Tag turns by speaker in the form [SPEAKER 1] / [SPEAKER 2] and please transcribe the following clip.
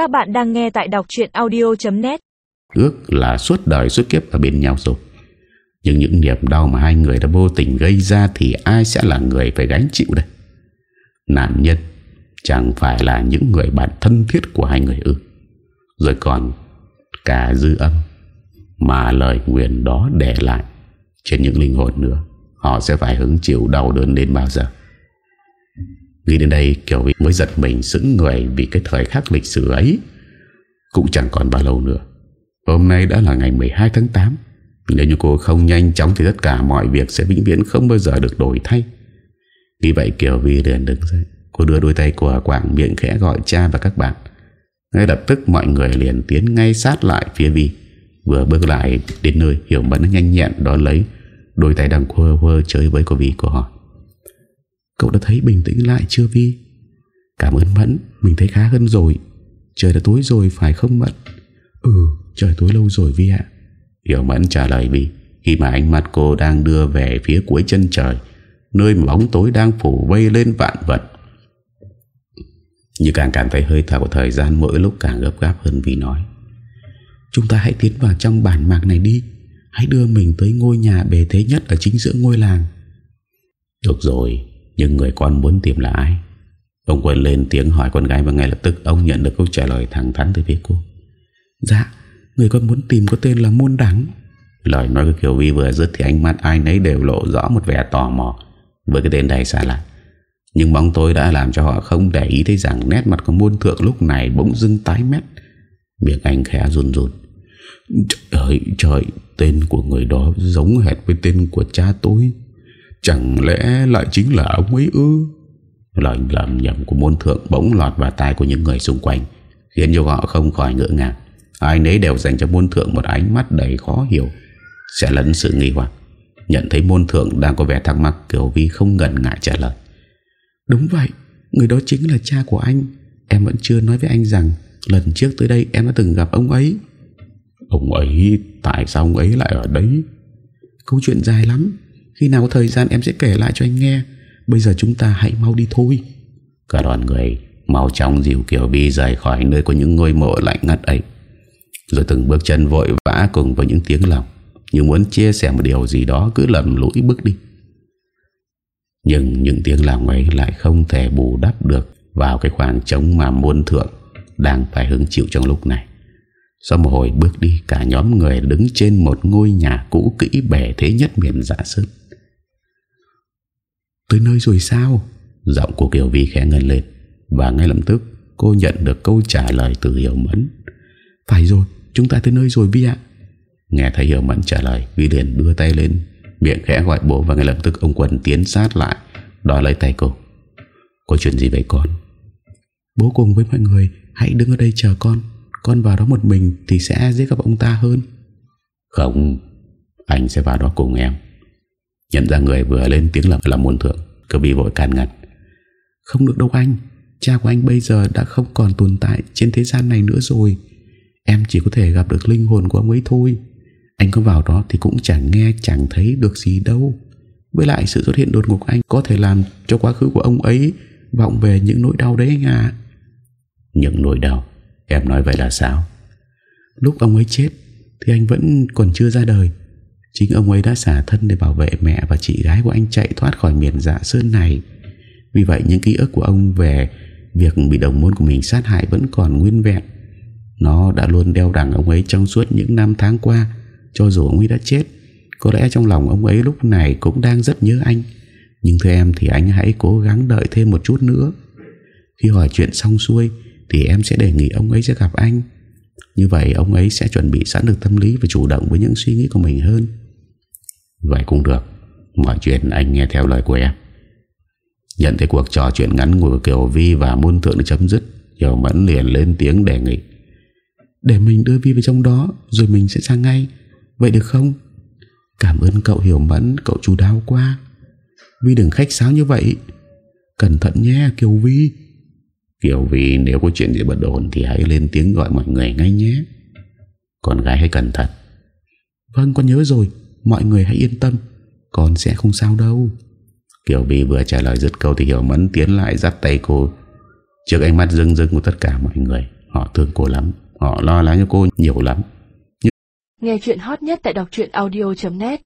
[SPEAKER 1] Các bạn đang nghe tại đọc chuyện audio.net
[SPEAKER 2] Ước là suốt đời, suốt kiếp ở bên nhau rồi. Nhưng những niềm đau mà hai người đã vô tình gây ra Thì ai sẽ là người phải gánh chịu đây? Nạn nhân Chẳng phải là những người bạn thân thiết của hai người ư? Rồi còn cả dư âm Mà lời nguyện đó để lại Trên những linh hồn nữa, Họ sẽ phải hứng chịu đau đớn đến bao giờ? Nghĩ đến đây, Kiều Vi mới giật mình sững người Vì cái thời khắc lịch sử ấy. Cũng chẳng còn bao lâu nữa. Hôm nay đã là ngày 12 tháng 8 Nếu như cô không nhanh chóng Thì tất cả mọi việc sẽ vĩnh viễn không bao giờ được đổi thay. Vì vậy, Kiều Vi liền đứng dậy. Cô đưa đôi tay của Quảng miệng khẽ gọi cha và các bạn. Ngay lập tức mọi người liền tiến ngay sát lại phía Vi Vừa bước lại đến nơi, Hiểu Mẫn nhanh nhẹn đón lấy. Đôi tay đang quơ hơ chơi với cô Vi của họ. Cậu đã thấy bình tĩnh lại chưa Vi? Cảm ơn Mẫn Mình thấy khá hơn rồi. Trời đã tối rồi phải không Mẫn? Ừ trời tối lâu rồi Vi ạ. Hiểu Mẫn trả lời Vi. Khi mà ánh mắt cô đang đưa về phía cuối chân trời Nơi mà bóng tối đang phủ vây lên vạn vật. Như càng cảm thấy hơi thở của thời gian Mỗi lúc càng gấp gáp hơn Vi nói. Chúng ta hãy tiến vào trong bản mạc này đi. Hãy đưa mình tới ngôi nhà bề thế nhất Ở chính giữa ngôi làng. Được rồi Nhưng người con muốn tìm là ai? Ông quên lên tiếng hỏi con gái Và ngay lập tức ông nhận được câu trả lời thẳng thắn từ phía cô. Dạ Người con muốn tìm có tên là Môn Đắng. Lời nói của Kiều Vi vừa dứt Thì ánh mắt ai nấy đều lộ rõ một vẻ tò mò Với cái tên đầy xa lạ. Nhưng bóng tối đã làm cho họ không để ý thấy rằng Nét mặt của môn thượng lúc này bỗng dưng tái mét. Miệng anh khẽ run run. Trời ơi trời Tên của người đó giống hệt với tên của cha tôi Chẳng lẽ lại chính là ông ấy ư? Lời lầm nhầm của môn thượng bỗng lọt vào tai của những người xung quanh Khiến cho họ không khỏi ngỡ ngàng. Ai nấy đều dành cho môn thượng một ánh mắt đầy khó hiểu Sẽ lẫn sự nghi hoặc. Nhận thấy môn thượng đang có vẻ thắc mắc Kiều Vi không ngần ngại trả lời. Đúng vậy Người đó chính là cha của anh. Em vẫn chưa nói với anh rằng Lần trước tới đây em đã từng gặp ông ấy. Ông ấy Tại sao ông ấy lại ở đấy? Câu chuyện dài lắm khi nào có thời gian em sẽ kể lại cho anh nghe. Bây giờ chúng ta hãy mau đi thôi. Cả đoàn người Mau chóng dìu Kiều Vi rời khỏi nơi có những ngôi mộ lạnh ngắt ấy. Rồi từng bước chân vội vã cùng với những tiếng lòng. Như muốn chia sẻ một điều gì đó Cứ lầm lũi bước đi. Nhưng những tiếng lòng ấy Lại không thể bù đắp được Vào cái khoảng trống mà muôn thượng Đang phải hứng chịu trong lúc này. Sau một hồi bước đi, Cả nhóm người đứng trên một ngôi nhà cũ kỹ bể thế nhất miền dạ sức Tới nơi rồi sao? Giọng của Kiều Vi khẽ ngân lên Và ngay lập tức cô nhận được câu trả lời từ Hiểu Mẫn. Phải rồi Chúng ta tới nơi rồi Vi ạ. Nghe thấy Hiểu Mẫn trả lời Vi liền đưa tay lên Miệng khẽ gọi bố Và ngay lập tức ông Quân tiến sát lại Đòi lấy tay cô. Có chuyện gì vậy con? Bố cùng với mọi người Hãy đứng ở đây chờ con. Con vào đó một mình thì sẽ dễ gặp ông ta hơn. Không Anh sẽ vào đó cùng em Nhận ra người vừa lên tiếng là là muôn thượng. Cơ bị vội can ngặt. Không được đâu anh. Cha của anh bây giờ đã không còn tồn tại Trên thế gian này nữa rồi. Em chỉ có thể gặp được linh hồn của ông ấy thôi. Anh có vào đó thì cũng chẳng nghe Chẳng thấy được gì đâu. Với lại sự xuất hiện đột ngột của anh Có thể làm cho quá khứ của ông ấy Vọng về những nỗi đau đấy anh à Những nỗi đau? Em nói vậy là sao? Lúc ông ấy chết Thì anh vẫn còn chưa ra đời Chính ông ấy đã xả thân để bảo vệ mẹ Và chị gái của anh chạy thoát khỏi miền dạ sơn này. Vì vậy, những ký ức của ông Về việc bị đồng môn của mình sát hại Vẫn còn nguyên vẹn. Nó đã luôn đeo đẳng ông ấy Trong suốt những năm tháng qua. Cho dù ông ấy đã chết, Có lẽ trong lòng ông ấy lúc này Cũng đang rất nhớ anh. Nhưng thưa em thì anh hãy cố gắng đợi thêm một chút nữa. Khi hỏi chuyện xong xuôi Thì em sẽ đề nghị ông ấy sẽ gặp anh. Như vậy ông ấy sẽ chuẩn bị sẵn được tâm lý Và chủ động với những suy nghĩ của mình hơn. Vậy cũng được. Mọi chuyện anh nghe theo lời của em. Nhận thấy cuộc trò chuyện ngắn của Kiều Vi và môn thượng được chấm dứt Hiểu Mẫn liền lên tiếng đề nghị. Để mình đưa Vi vào trong đó Rồi mình sẽ sang ngay. Vậy được không? Cảm ơn cậu Hiểu Mẫn Cậu chú đáo quá. Vi đừng khách sáo như vậy. Cẩn thận nhé Kiều Vi Kiều Vi nếu có chuyện gì bất ổn Thì hãy lên tiếng gọi mọi người ngay nhé. Con gái hãy cẩn thận. Vâng con nhớ rồi. Mọi người hãy yên tâm. Con sẽ không sao đâu. Kiều Vi vừa trả lời dứt câu Thì Hiểu Mẫn tiến lại dắt tay cô. Trước ánh mắt rưng rưng của tất cả mọi người Họ thương cô lắm. Họ lo lắng cho cô nhiều lắm.
[SPEAKER 1] Nghe chuyện hot nhất tại đọc audio.net